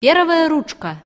первая ручка.